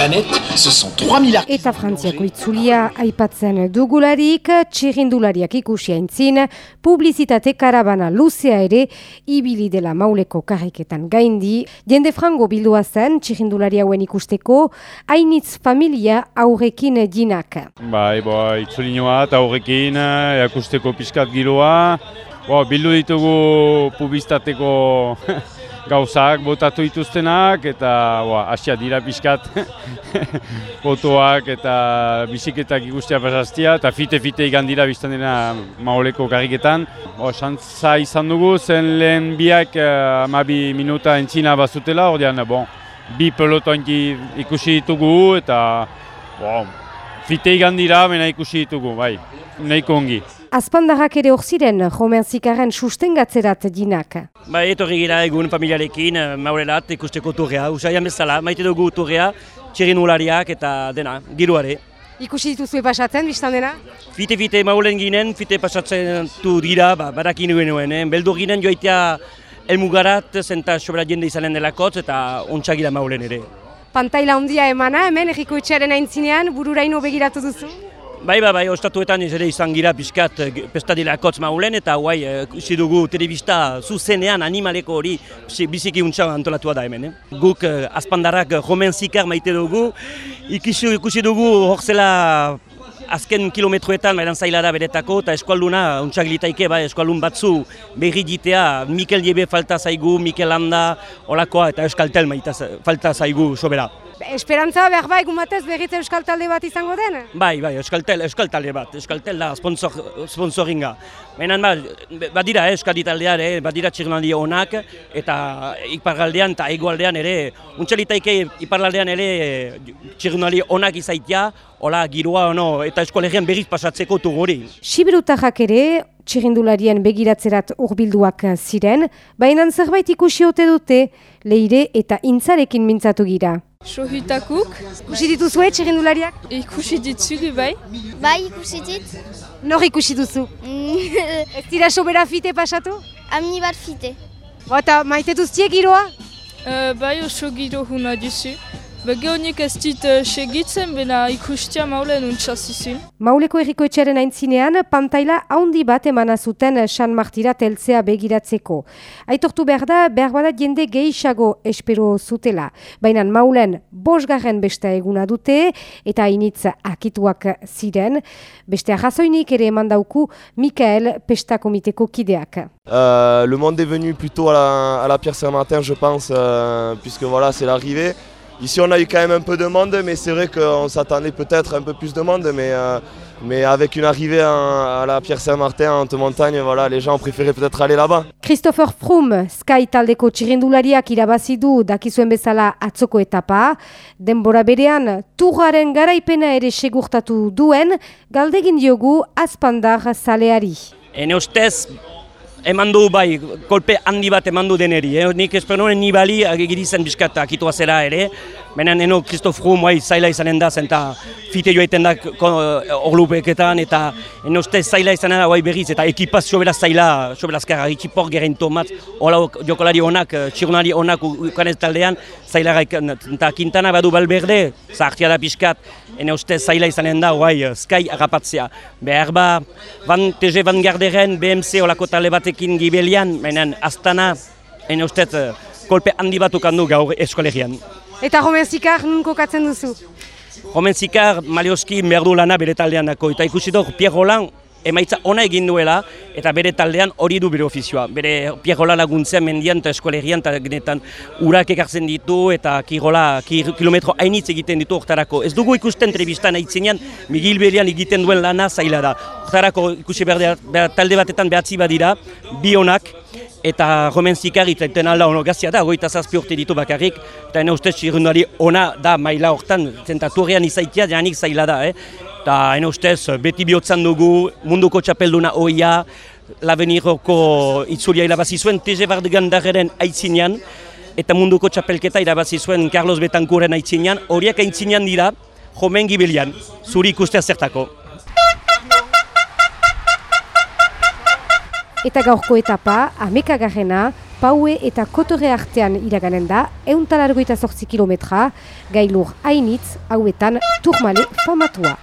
planète, ce sont 3000 artistes. Eta Frantziako itzulia aipatzen dugularik, txirrindulariak ikusi aintzin, publizitate karabana luzea ere, ibili dela mauleko karriketan gaindi, jende frango bildua zen txirrindulari hauen ikusteko, hainitz familia aurrekin dinak. Bai, bo, itzulinoa eta aurrekin, erakusteko pixkat giroa, bo, bildu ditugu publizitateko gauzak botatu dituztenak eta hasia dira pixkat botoak eta biziketak ikustea pasaztia eta fite-fite ikan dira biztan dena maoleko karriketan. Santza izan dugu zen lehen biak uh, amabi minuta entzina bazutela, ordean bon, bi pelotoanki ikusi ditugu eta bon, fite ikan dira mena ikusi ditugu, bai, nahiko ongi. Azpandarrak ere hor ziren, Romerzikaren sustengatzerat dinak. Ba, etorri gira egun familiarekin, eh, maurelat, ikusteko turrea, usaian bezala, maite dugu turrea, txirin ulariak eta dena, giruare. Ikusi dituzu pasatzen, biztan dena? Fite-fite maulen ginen, fite pasatzen du dira, ba, barakin nuen, eh? beldur ginen joaitea elmugarat, zenta sobera jende izanen delakotz eta ontsagira maulen ere. Pantaila ondia emana, hemen, egiko etxearen aintzinean, bururaino begiratu duzu? Bai, bai, bai, ostatuetan ere izan gira pixkat eh, pestadila kotz maulen eta guai, ikusi dugu telebista zuzenean animaleko hori biziki untsa antolatua da hemen. Eh? Guk eh, azpandarrak romen zikar maite dugu, ikusi, ikusi dugu hor zela azken kilometroetan mailan zaila da beretako eta eskualduna untsak litaike, bai, eskualdun batzu berri ditea, Mikel Diebe falta zaigu, Mikel Landa, olakoa eta Euskaltel maita falta zaigu sobera. Esperantza behar bai gumatez berriz euskal talde bat izango den? Bai, bai, euskal, tel, euskal talde bat, euskal da sponsor, sponsoringa. Benen ba, badira eh, euskal taldean, eh, badira txirnaldi onak, eta ipargaldean eta egualdean ere, untxalitaike ipargaldean ere txirnaldi onak izaitia, hola, giroa ono, eta eskolegian berriz pasatzeko tugori. Sibirutajak ere, txirrindularien begiratzerat urbilduak ziren, baina zerbait ikusi ote dute, leire eta intzarekin mintzatu gira. Sohutakuk. Ikusi dituzue txirrindulariak? Ikusi ditzugu bai. Bai, ikusi dit. Nor ikusi duzu? Ez dira sobera fite pasatu? Amni bat fite. Eta maite duztie giroa? Uh, bai oso giro huna duzu. Bege honik ez dit uh, segitzen, bena ikustia maulen untxasizun. Mauleko erriko etxaren aintzinean, pantaila haundi bat emana zuten San Martira teltzea begiratzeko. Aitortu behar da, behar bada jende gehiago espero zutela. Baina maulen bosgarren beste eguna dute, eta hainitz akituak ziren. Beste arrazoinik ere eman dauku Mikael Pesta Komiteko kideak. Euh, le monde est venu plutôt à la, à la Pierre Saint-Martin, je pense, euh, puisque voilà, c'est l'arrivée. Ici, on a eu quand même un peu de monde, mais c'est vrai qu'on s'attendait peut-être un peu plus de monde. Mais, euh, mais avec une arrivée en, à la Pierre Saint-Martin en haute montagne, voilà, les gens ont préféré peut-être aller là-bas. Christopher Froome, Sky taldeko txirrindulariak irabazi du dakizuen bezala atzoko etapa. Denbora berean, turraren garaipena ere segurtatu duen, galdegin diogu azpandar zaleari. Ene ustez, eman du bai, kolpe handi bat eman du deneri. Eh? Nik espero nuen nibali agirizen bizkat akitua zera ere. Benen eno Kristof Rum bai, zaila izanen da, zenta fite joaiten da orlupeketan, eta eno uste zaila izanen da bai berriz, eta ekipaz sobera zaila, sobera azkarra, ekipor geren tomat, hola jokolari onak, txirunari onak ukanez taldean, zaila eta kintana badu balberde, zahartia da pixkat, ene uste zaila izanen da, bai, sky agapatzea. Behar ba, van, TG Van Garderen, BMC olako talde batekin gibelian, menen astana, ene uste kolpe handi bat ukandu gaur eskolegian. Eta Romen Zikar nun kokatzen duzu? Romen Zikar, Malioski, merdu lana bere taldean dako. Eta ikusi dut, Pierre Roland, emaitza ona egin duela, eta bere taldean hori du bere ofizioa. Bere Pierre Roland laguntzea mendian eta eskolegian, eta genetan urak ekartzen ditu, eta kirola, kilometro hainitz egiten ditu hortarako. Ez dugu ikusten trebistan aitzenean, Miguel Belian egiten duen lana zaila da. Hortarako ikusi behar, talde batetan behatzi badira, bi onak, eta Romen Zikar iten alda ono gazia da, goita zazpi urte ditu bakarrik, eta ene ustez txirrundari ona da maila hortan, zentaturrean izaitia janik zaila da, eh? eta ene ustez beti bihotzan dugu munduko txapelduna oia, laveniroko itzulia irabazi zuen, TG Bardegandarren aitzinean, eta munduko txapelketa irabazi zuen Carlos Betancuren aitzinean, horiak aitzinean dira, Romen Gibilian, zuri ikustea zertako. Eta gaurko etapa, amekagarrena, Paue eta Kotore artean iraganen da, euntalargoita sortzi kilometra, gailur hainitz, hauetan turmale famatua.